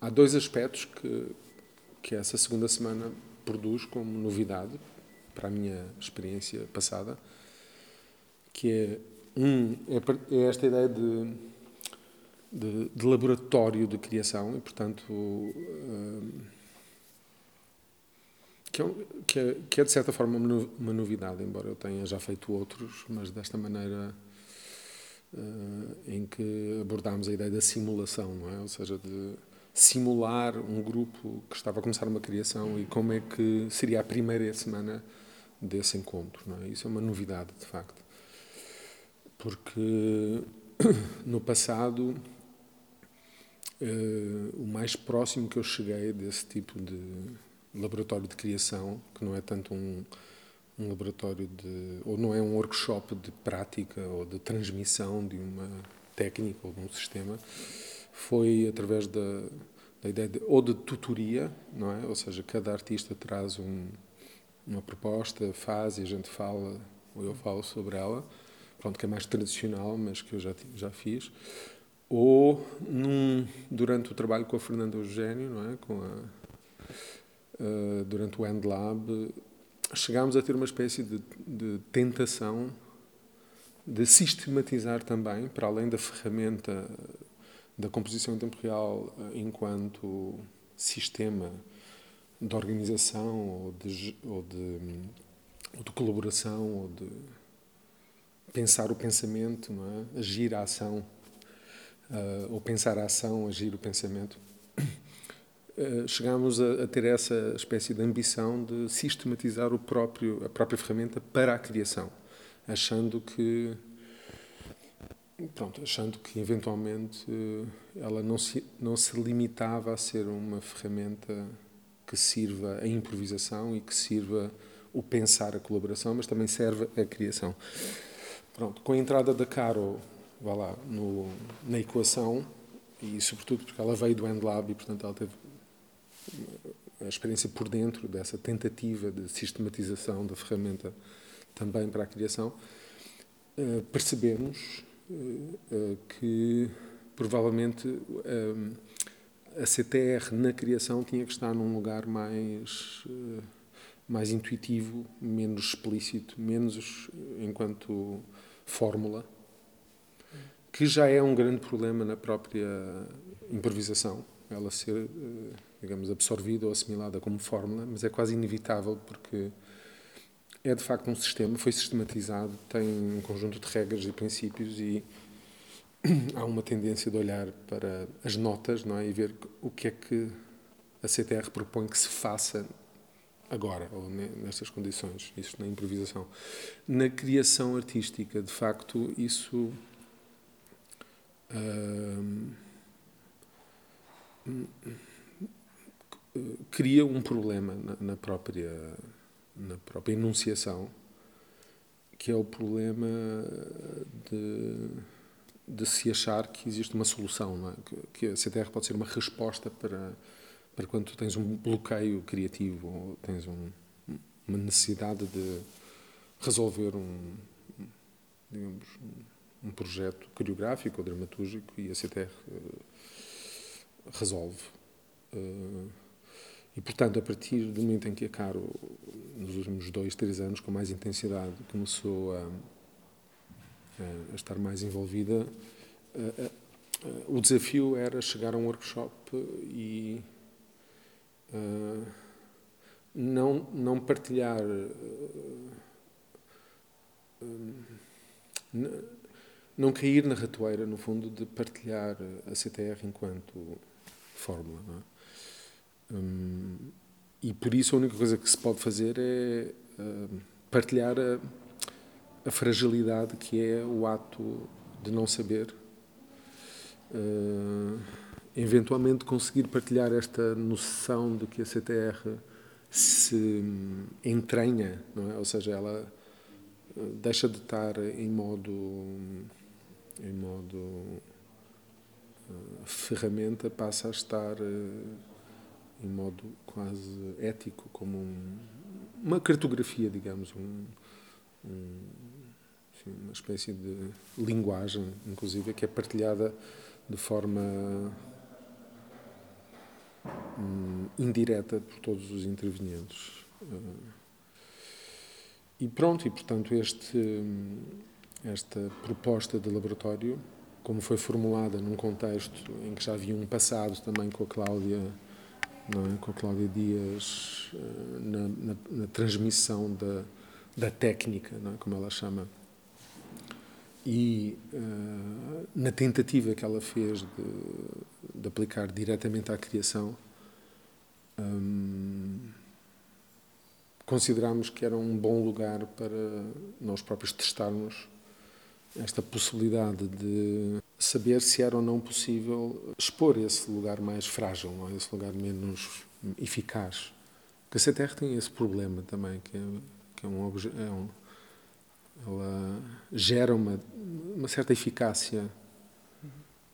há dois aspectos que, que essa segunda semana produz como novidade para a minha experiência passada, que é um é, é esta ideia de, de, de, laboratório de criação e portanto um, que, é, que, é, que é de certa forma uma novidade, embora eu tenha já feito outros, mas desta maneira uh, em que abordámos a ideia da simulação, não é? Ou seja, de simular um grupo que estava a começar uma criação e como é que seria a primeira semana desse encontro. É? Isso é uma novidade, de facto. Porque no passado, uh, o mais próximo que eu cheguei desse tipo de laboratório de criação, que não é tanto um, um laboratório de. ou não é um workshop de prática ou de transmissão de uma técnica ou de um sistema foi através da, da ideia de, ou de tutoria, não é? Ou seja, cada artista traz um, uma proposta, faz e a gente fala, ou eu falo sobre ela, pronto, que é mais tradicional, mas que eu já, já fiz. Ou num, durante o trabalho com a Fernanda Eugênio, não é? Com a, uh, durante o End Lab, chegámos a ter uma espécie de, de tentação de sistematizar também, para além da ferramenta da composição em tempo real eh, enquanto sistema de organização ou de, ou de, ou de colaboração ou de pensar o pensamento, não é? agir a ação, uh, ou pensar a ação, agir o pensamento. Uh, chegamos a, a, ter essa espécie de ambição de sistematizar o próprio, a própria ferramenta para a criação, achando que pronto, achando que eventualmente eh, ela não se, não se limitava a ser uma ferramenta que sirva a improvisação e que sirva o pensar a colaboração, mas também serve a criação. Pronto, com a entrada da Caro, vá lá, no, na equação, e sobretudo porque ela veio do EndLab e, portanto, ela teve a experiência por dentro dessa tentativa de sistematização da ferramenta também para a criação, eh, percebemos que provavelmente eh, a CTR na criação tinha que estar num lugar mais eh, mais intuitivo, menos explícito, menos enquanto fórmula, que já é um grande problema na própria improvisação, ela ser, digamos, absorvida ou assimilada como fórmula, mas é quase inevitável porque é de facto um sistema, foi sistematizado, tem um conjunto de regras e princípios e há uma tendência de olhar para as notas não é? e ver o que é que a CTR propõe que se faça agora, ou nestas condições, isso na improvisação. Na criação artística, de facto, isso. Hum, cria um problema na própria na própria enunciação, que é o problema de, de se achar que existe uma solução, é? que, a CTR pode ser uma resposta para, para quando tu tens um bloqueio criativo ou tens um, uma necessidade de resolver um, digamos, um projeto coreográfico ou dramatúrgico e a CTR uh, eh, resolve. Uh, e, portanto, a partir do momento em que a Caro, nos últimos dois, três anos, com mais intensidade, começou a, a estar mais envolvida, a, a, o desafio era chegar a um workshop e não, não partilhar. não cair na ratoeira, no fundo, de partilhar a CTR enquanto fórmula. Não é? Hum, e por isso a única coisa que se pode fazer é uh, partilhar a, a, fragilidade que é o ato de não saber. Uh, eventualmente conseguir partilhar esta noção de que a CTR se entranha, não é? ou seja, ela deixa de estar em modo em modo ferramenta, passa a estar em modo quase ético, como um, uma cartografia, digamos, um, um, enfim, uma espécie de linguagem, inclusive, que é partilhada de forma hum, indireta por todos os intervenientes. Uh, e pronto, e portanto este, esta proposta de laboratório, como foi formulada num contexto em que já havia um passado também com a Cláudia, é? com a Cláudia Dias, uh, na, na, na transmissão da, da técnica, é? como ela chama, e uh, na tentativa que ela fez de, de aplicar diretamente à criação, um, considerámos que era um bom lugar para nós próprios testarmos esta possibilidade de saber se era ou não possível expor esse lugar mais frágil, não é? esse lugar menos eficaz. Porque a CTR tem esse problema também, que é, que é um, é um ela gera uma, uma certa eficácia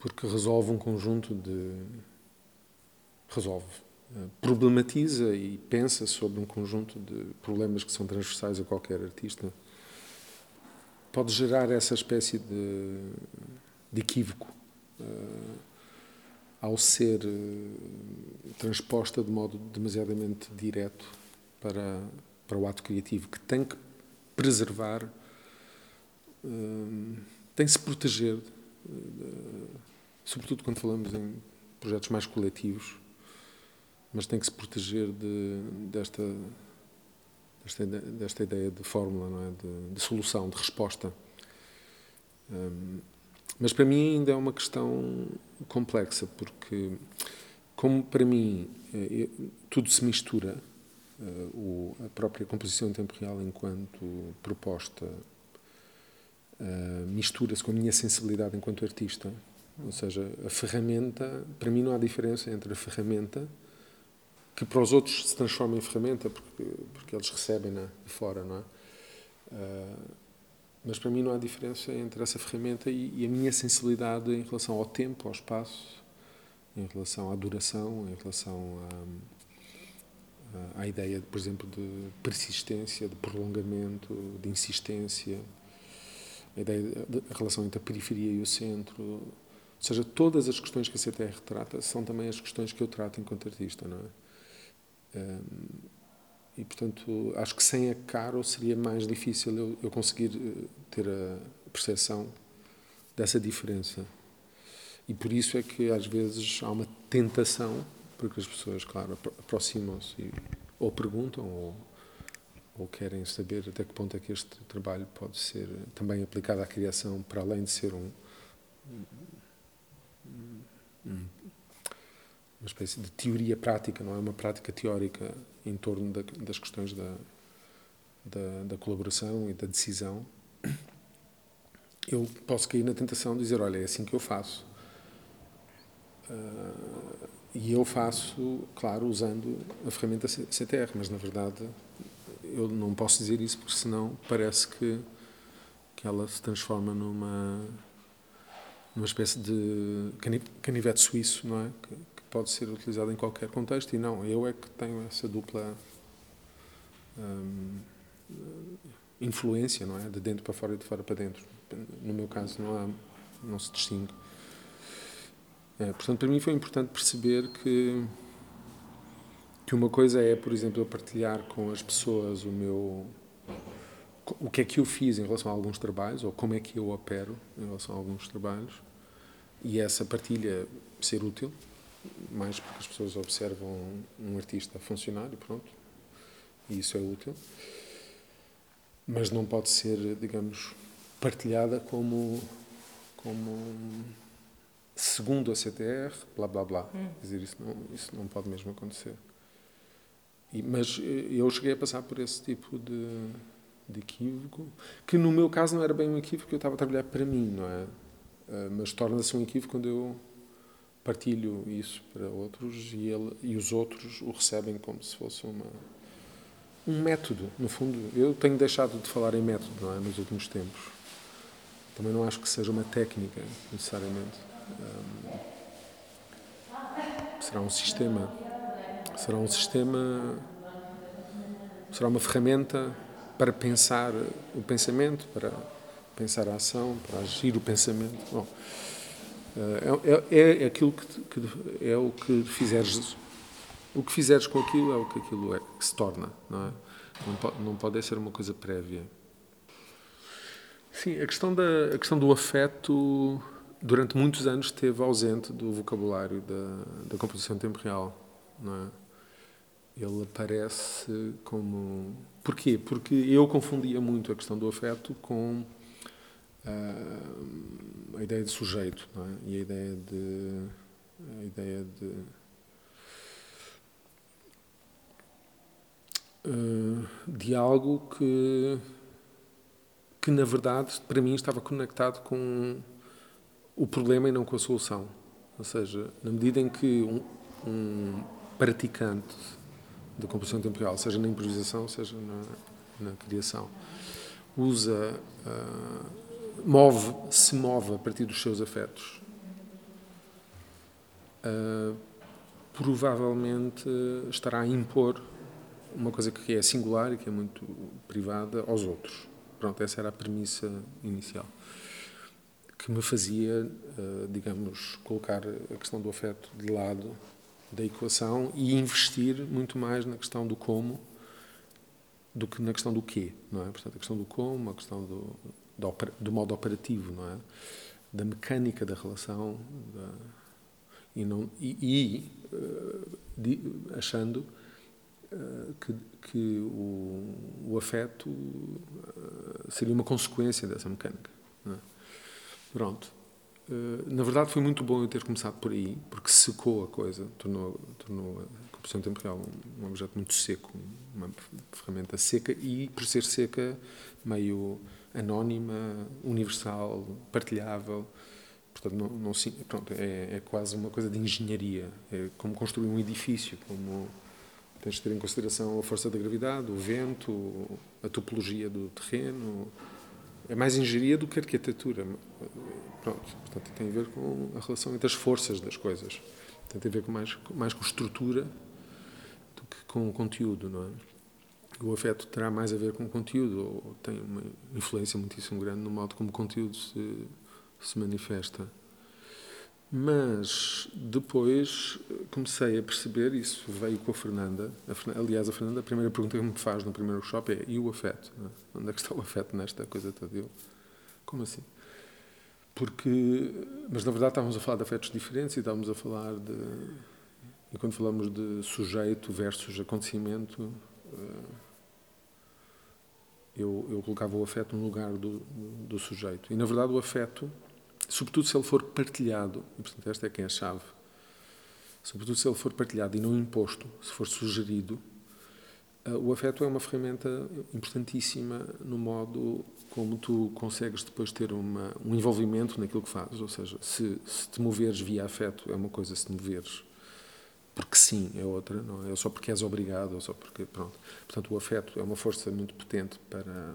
porque resolve um conjunto de. resolve. Eh, problematiza e pensa sobre um conjunto de problemas que são transversais a qualquer artista. Pode gerar essa espécie de, de equívoco uh, ao ser uh, transposta de modo demasiadamente direto para, para o ato criativo, que tem que preservar tem que se proteger, sobretudo quando falamos em projetos mais coletivos, mas tem que se proteger de, desta, desta, desta ideia de fórmula, é? de, de solução, de resposta. mas para mim ainda é uma questão complexa, porque, como para mim eh, tudo se mistura, eh, a própria composição em tempo real enquanto proposta uh, mistura-se com a minha sensibilidade enquanto artista. Ou seja, a ferramenta, para mim não há diferença entre a ferramenta, que para os outros se transforma em ferramenta, porque, porque eles recebem-na de fora, não é? Uh, mas para mim não há diferença entre essa ferramenta e, e, a minha sensibilidade em relação ao tempo, ao espaço, em relação à duração, em relação à, à ideia, por exemplo, de persistência, de prolongamento, de insistência, a ideia a relação entre a periferia e o centro, ou seja, todas as questões que a CTR trata são também as questões que eu trato enquanto artista, não é? E portanto acho que sem a Caro seria mais difícil eu, eu conseguir eh, ter a percepção dessa diferença. E por isso é que às vezes há uma tentação porque as pessoas claro aproximam-se ou perguntam ou ou querem saber até que ponto é que este trabalho pode ser também aplicado à criação, para além de ser um, um, uma espécie de teoria prática, não é uma prática teórica em torno da, das questões da, da, da, colaboração e da decisão, eu posso cair na tentação de dizer, olha, é assim que eu faço. Uh, e eu faço, claro, usando a ferramenta CTR, mas na verdade eu não posso dizer isso porque senão parece que, que ela se transforma numa numa espécie de canivete suíço, não é? Pode ser utilizado em qualquer contexto e não, eu é que tenho essa dupla hum, influência, não é? De dentro para fora e de fora para dentro. No meu caso não há, não se distingue. É, portanto, para mim foi importante perceber que que uma coisa é, por exemplo, eu partilhar com as pessoas o meu o que é que eu fiz em relação a alguns trabalhos ou como é que eu opero em relação a alguns trabalhos e essa partilha ser útil mais porque as pessoas observam um artista funcionar e pronto e isso é útil mas não pode ser digamos partilhada como como segundo a CTR blá blá blá hum. quer dizer isso não isso não pode mesmo acontecer e, mas eh, eu cheguei a passar por esse tipo de, de equívoco, que no meu caso não era bem um equívoco, eu estava a trabalhar para mim, não é? Uh, mas torna-se um equívoco quando eu partilho isso para outros e, ele, e os outros o recebem como se fosse uma, um método, no fundo. Eu tenho deixado de falar em método, não é? Nos últimos tempos. Também não acho que seja uma técnica, necessariamente. Um, será um sistema Será um sistema, será uma ferramenta para pensar o pensamento, para pensar a ação, para agir o pensamento. Bom, é, é, é aquilo que, que, é o que fizeres o que fizeres com aquilo é o que aquilo é, que se torna, não é? Não pode, não pode ser uma coisa prévia. Sim, a questão, da, a questão do afeto durante muitos anos esteve ausente do vocabulário da, da composição em tempo real. Não é? Ele aparece como. Porquê? Porque eu confundia muito a questão do afeto com uh, a ideia de sujeito é? e a ideia de. A ideia de uh, de algo que, que, na verdade, para mim estava conectado com o problema e não com a solução. Ou seja, na medida em que um, um praticante da composição temporal, seja na improvisação, seja na, na criação, usa, uh, move, se move a partir dos seus afetos, uh, provavelmente estará a impor uma coisa que é singular e que é muito privada aos outros. Pronto, essa era a premissa inicial que me fazia, uh, digamos, colocar a questão do afeto de lado da equação e investir muito mais na questão do como do que na questão do quê, não é? Portanto, a questão do como, a questão do, do, do modo operativo, não é? Da mecânica da relação da, e, não, e, e uh, de, achando uh, que, que o, o afeto uh, seria uma consequência dessa mecânica. É? Pronto. Eh, na verdade, foi muito bom eu ter começado por aí, porque secou a coisa, tornou, tornou a composição temporal um, um objeto muito seco, uma ferramenta seca e, por ser seca, meio anónima, universal, partilhável. Portanto, não, não, pronto, é, é, quase uma coisa de engenharia. É como construir um edifício, como tens de ter em consideração a força da gravidade, o vento, a topologia do terreno. É mais engenharia do que arquitetura. Pronto, portanto, tem a ver com a relação entre as forças das coisas. Tem a ver com mais, mais com estrutura do que com conteúdo, não é? O afeto terá mais a ver com o conteúdo, ou tem uma influência muitíssimo grande no modo como o conteúdo se, se manifesta. Mas depois comecei a perceber isso, veio com a Fernanda. A Fernanda aliás, a Fernanda, a primeira pergunta que me faz no primeiro workshop é: e o afeto? É? Onde é que está o afeto nesta coisa toda? Eu, como assim? Porque, mas na verdade estávamos a falar de afetos diferentes e estávamos a falar de. E quando falamos de sujeito versus acontecimento, eh, eu, eu colocava o afeto no lugar do, do sujeito. E na verdade o afeto, sobretudo se ele for partilhado, e portanto esta é que é a chave, sobretudo se ele for partilhado e não imposto, se for sugerido, eh, o afeto é uma ferramenta importantíssima no modo como tu consegues depois ter uma, um envolvimento naquilo que fazes. Ou seja, se, se te moveres via afeto é uma coisa, se te moveres sim é outra, não é só porque és obrigado, ou só porque. Pronto. Portanto, o afeto é uma força muito potente para,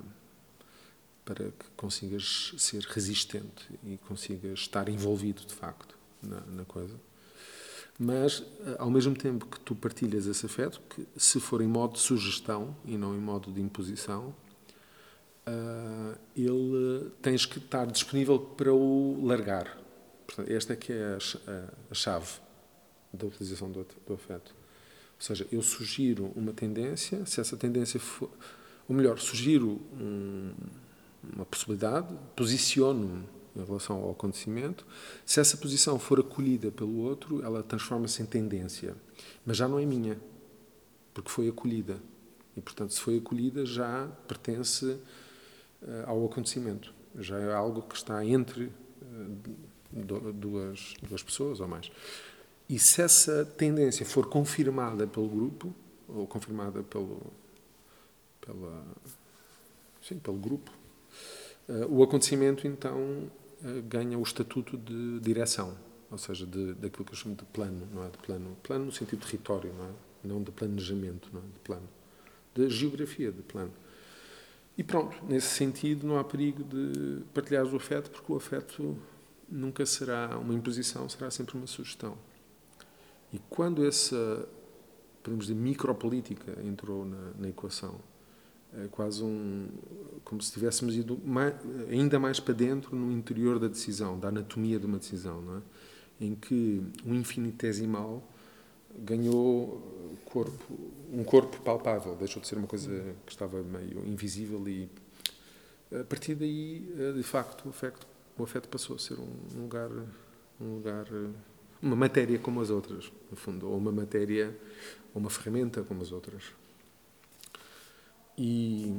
para que consigas ser resistente e consigas estar envolvido de facto na, na coisa mas eh, ao mesmo tempo que tu partilhas esse afeto, que se for em modo de sugestão e não em modo de imposição, uh, ele tens que estar disponível para o largar. Portanto, esta é que é a, a chave da utilização do, do, afeto. Ou seja, eu sugiro uma tendência, se essa tendência for, ou melhor, sugiro um, uma possibilidade, posiciono-me em relação ao acontecimento. Se essa posição for acolhida pelo outro, ela transforma-se em tendência. Mas já não é minha, porque foi acolhida. E, portanto, se foi acolhida, já pertence uh, ao acontecimento. Já é algo que está entre uh, duas, duas pessoas ou mais. E se essa tendência for confirmada pelo grupo, ou confirmada pelo, pela, sim, pelo grupo, uh, o acontecimento então eh, ganha o estatuto de direção, ou seja, de, daquilo que eu chamo de plano, não é? De plano, plano no sentido de território, não é? Não de planejamento, não é? De plano, de geografia, de plano. E pronto, nesse sentido não há perigo de partilhar o afeto, porque o afeto nunca será uma imposição, será sempre uma sugestão. E quando essa, podemos dizer, micropolítica entrou na, na equação, é quase um como se tivéssemos ido mais, ainda mais para dentro no interior da decisão, da anatomia de uma decisão, não é? em que um infinitesimal ganhou corpo, um corpo palpável, deixou de ser uma coisa que estava meio invisível e a partir daí, de facto, o afeto, o afeto passou a ser um lugar, um lugar, uma matéria como as outras, no fundo, ou uma matéria, ou uma ferramenta como as outras. E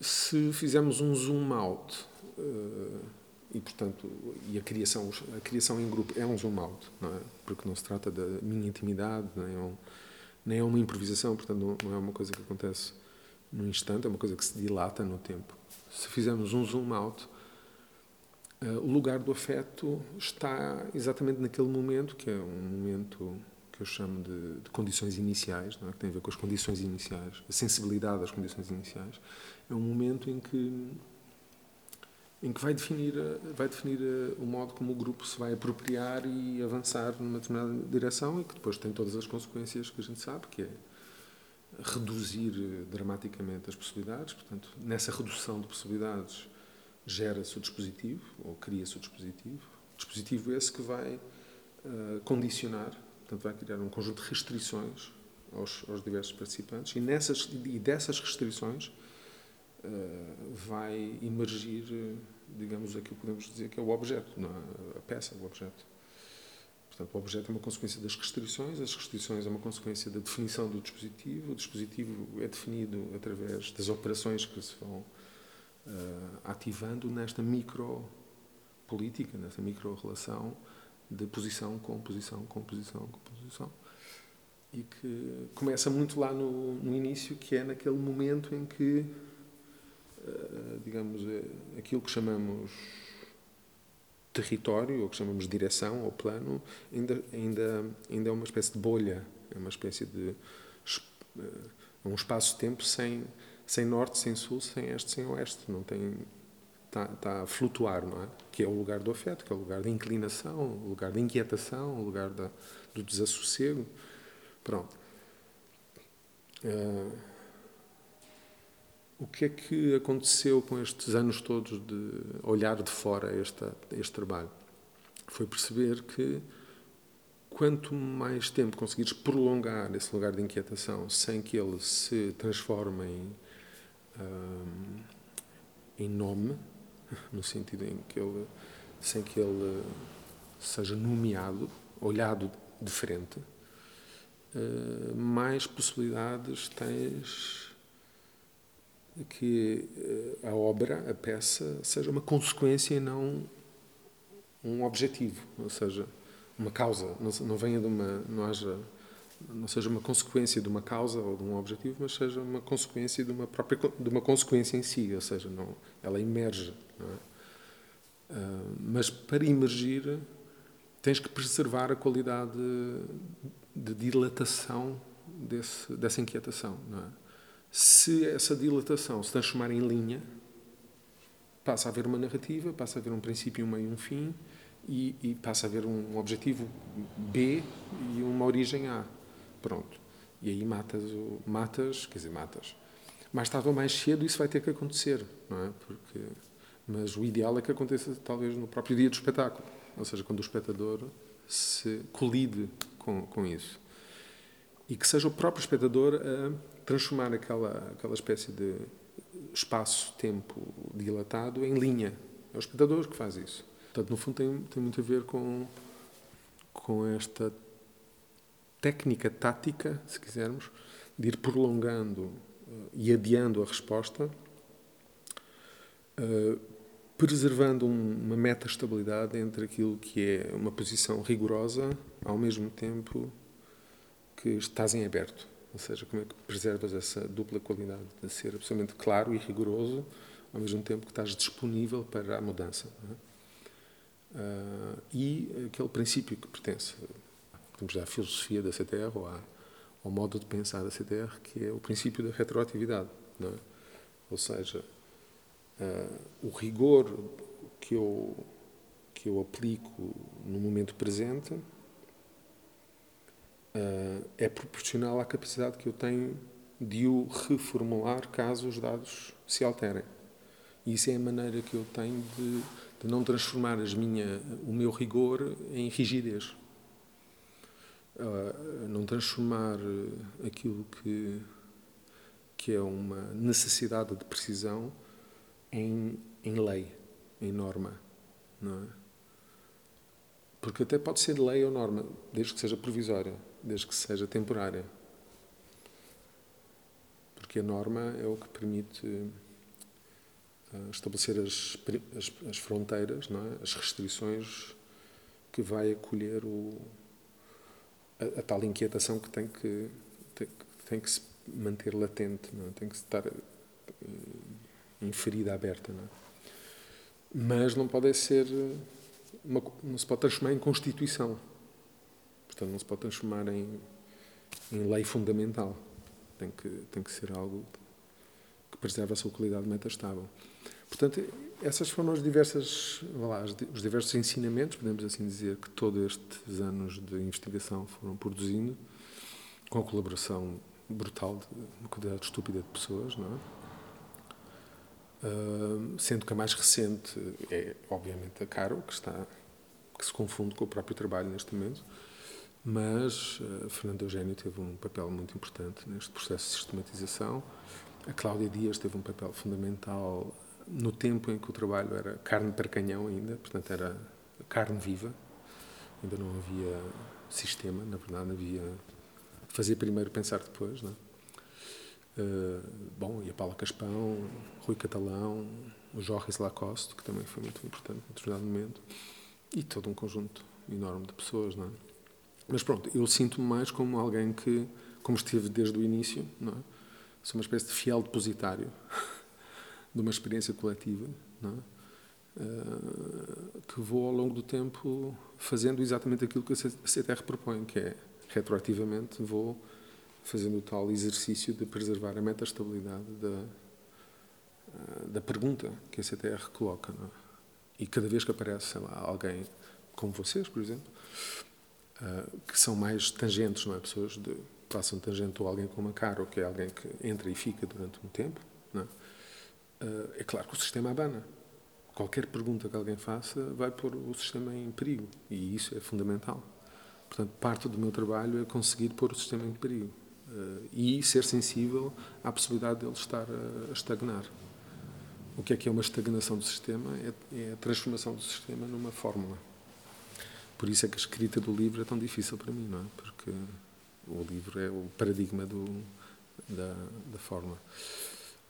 se fizermos um zoom out, uh, e portanto, e a criação, a criação em grupo é um zoom out, não é? Porque não se trata da minha intimidade, nem é, um, nem é uma improvisação, portanto, não, é uma coisa que acontece num instante, é uma coisa que se dilata no tempo. Se fizermos um zoom out, o lugar do afeto está exatamente naquele momento, que é um momento que eu chamo de, de condições iniciais, é? que tem a ver com as condições iniciais, a sensibilidade às condições iniciais. É um momento em que em que vai definir vai definir o modo como o grupo se vai apropriar e avançar numa determinada direção e que depois tem todas as consequências que a gente sabe que é reduzir dramaticamente as possibilidades portanto nessa redução de possibilidades gera-se o dispositivo ou cria-se o dispositivo dispositivo esse que vai uh, condicionar Portanto, vai criar um conjunto de restrições aos, aos diversos participantes e, nessas, e dessas restrições uh, vai emergir, digamos, aquilo que podemos dizer que é o objeto, não é? a peça, o objeto. Portanto, o objeto é uma consequência das restrições, as restrições é uma consequência da definição do dispositivo, o dispositivo é definido através das operações que se vão ativando nesta micro-política, nesta micro-relação de posição, composição, composição, composição. E que começa muito lá no, no início, que é naquele momento em que, uh, digamos, é aquilo que chamamos território, ou que chamamos direção ou plano, ainda, ainda, ainda é uma espécie de bolha, é uma espécie de. Uh, um espaço-tempo sem, sem norte, sem sul, sem este, sem oeste. Não tem está, está a flutuar, não é? Que é o lugar do afeto, que é o lugar da inclinação, o lugar da inquietação, o lugar da, do desassossego. Pronto. Uh, o que é que aconteceu com estes anos todos de olhar de fora este, este trabalho? Foi perceber que quanto mais tempo conseguires prolongar esse lugar de inquietação sem que ele se transforme em, um, em nome, no sentido em que ele, sem que ele seja nomeado, olhado de frente, eh, mais possibilidades tens que eh, a obra, a peça, seja uma consequência e não um objetivo, ou seja, uma causa, não venha de uma, não haja não seja uma consequência de uma causa ou de um objetivo, mas seja uma consequência de uma própria de uma consequência em si, ou seja, não, ela emerge. Não é? uh, mas para emergir tens que preservar a qualidade de, dilatação desse, dessa inquietação. É? Se essa dilatação se transformar em linha, passa a haver uma narrativa, passa a haver um princípio, um meio e um fim, e, e passa a haver um objetivo B e uma origem A. Pronto. E aí matas, o, matas, quer dizer, matas. Mais tarde ou mais cedo isso vai ter que acontecer, não é? Porque, mas o ideal é que aconteça talvez no próprio dia do espetáculo, ou seja, quando o espectador se colide com, com isso. E que seja o próprio espectador a transformar aquela, aquela espécie de espaço-tempo dilatado em linha. É o espectador que faz isso. Portanto, no fundo, tem, tem muito a ver com, com esta técnica tática, se quisermos, de ir prolongando uh, e adiando a resposta, uh, preservando um, uma meta-estabilidade entre aquilo que é uma posição rigorosa, ao mesmo tempo que estás em aberto. Ou seja, como é que preservas essa dupla qualidade de ser absolutamente claro e rigoroso, ao mesmo tempo que estás disponível para a mudança. É? Uh, e aquele princípio que pertence temos à filosofia da CTR ou à, ao modo de pensar da CTR, que é o princípio da retroatividade. É? Ou seja, uh, o rigor que eu, que eu aplico no momento presente uh, é proporcional à capacidade que eu tenho de o reformular caso os dados se alterem. E isso é a maneira que eu tenho de, de não transformar minha, o meu rigor em rigidez. Uh, não transformar aquilo que, que é uma necessidade de precisão em, em lei, em norma, não é? Porque até pode ser lei ou norma, desde que seja provisória, desde que seja temporária. Porque a norma é o que permite uh, estabelecer as, as, as fronteiras, é? as restrições que vai acolher o, a, a, tal inquietação que tem que, tem, tem que se manter latente, é? tem que estar uh, em ferida aberta. Não é? Mas não pode ser. Uma, não se pode transformar em Constituição. Portanto, não se pode transformar em, em lei fundamental. Tem que, tem que ser algo que preserve a sua qualidade metastável. Portanto, essas foram as diversas, lá, os diversos ensinamentos, podemos assim dizer, que todos estes anos de investigação foram produzindo, com a colaboração brutal de uma quantidade estúpida de pessoas, não é? Uh, sendo que a mais recente é, obviamente, a Caro, que, está, que se confunde com o próprio trabalho neste momento, mas uh, Fernando Eugênio teve um papel muito importante neste processo de sistematização. A Cláudia Dias teve um papel fundamental no tempo em que o trabalho era carne para canhão ainda, portanto era carne viva, ainda não havia sistema, na verdade havia fazer primeiro, pensar depois, não é? Uh, bom, e a Paula Caspão, Rui Catalão, o Jorge Lacoste, que também foi muito importante em determinado momento, e todo um conjunto enorme de pessoas, não é? Mas pronto, eu sinto-me mais como alguém que, como esteve desde o início, não é? Sou uma espécie de fiel depositário de uma experiência coletiva, é? Uh, que vou ao longo do tempo fazendo exatamente aquilo que a CTR propõe, que é retroativamente vou fazendo o tal exercício de preservar a metastabilidade da, ah, da pergunta que a CTR coloca. É? E cada vez que aparece lá, alguém como vocês, por exemplo, uh, que são mais tangentes, não é? Pessoas de, passam tangente ou alguém com uma cara, ou que é alguém que entra e fica durante um tempo, é? Uh, é claro que o sistema abana. Qualquer pergunta que alguém faça vai pôr o sistema em perigo. E isso é fundamental. Portanto, parte do meu trabalho é conseguir pôr o sistema em perigo. Uh, e ser sensível à possibilidade dele estar a, a, estagnar. O que é que é uma estagnação do sistema? É, é, a transformação do sistema numa fórmula. Por isso é que a escrita do livro é tão difícil para mim, não é? Porque o livro é o paradigma do, da, da fórmula.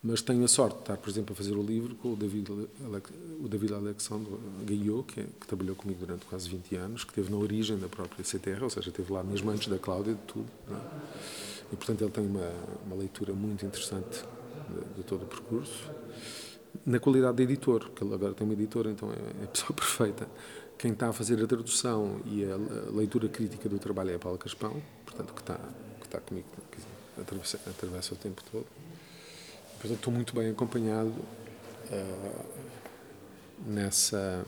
Mas tenho a sorte de estar, por exemplo, a fazer o livro com o David, o David Alexandre Gaillot, que, é, que, trabalhou comigo durante quase 20 anos, que esteve na origem da própria CTR, ou seja, esteve lá mesmo antes da Cláudia, de tudo. É? E, portanto, ele tem uma, uma leitura muito interessante de, de, todo o percurso. Na qualidade de editor, que ele agora tem uma editora, então é, é a pessoa perfeita. Quem está a fazer a tradução e a leitura crítica do trabalho é a Paula Caspão, portanto, que está, que está comigo, que atravessa, atravessa o tempo todo. Portanto, estou muito bem acompanhado uh, nessa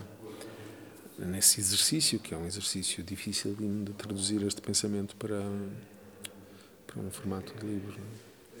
nesse exercício, que é um exercício difícil de traduzir este pensamento para para um formato de livro.